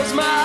close my